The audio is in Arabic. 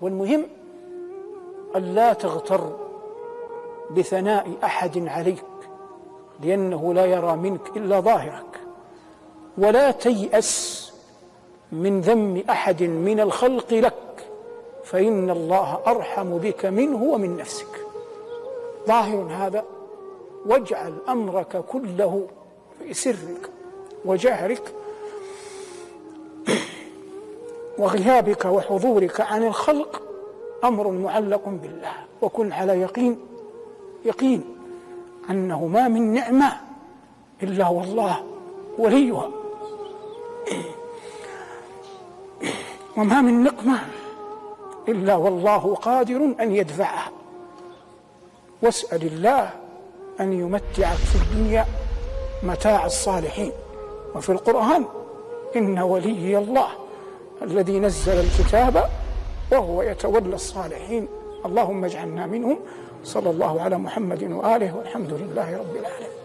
والمهم أن لا تغتر بثناء أحد عليك لأنه لا يرى منك إلا ظاهرك. ولا تيأس من ذم أحد من الخلق لك فإن الله أرحم بك منه ومن نفسك. ظاهر هذا واجعل أمرك كله في سرك وجهرك وغيابك وحضورك عن الخلق أمر معلق بالله. وكن على يقين يقين انه ما من نعمة إلا والله وليها. وما من نقمة إلا والله قادر أن يدفعها. واسأل الله أن يمتعك في الدنيا متاع الصالحين. وفي القرآن إن ولي الله الذي نزل الكتاب وهو يتولى الصالحين. اللهم اجعلنا منهم. صلى الله على محمد وآله والحمد لله رب العالمين.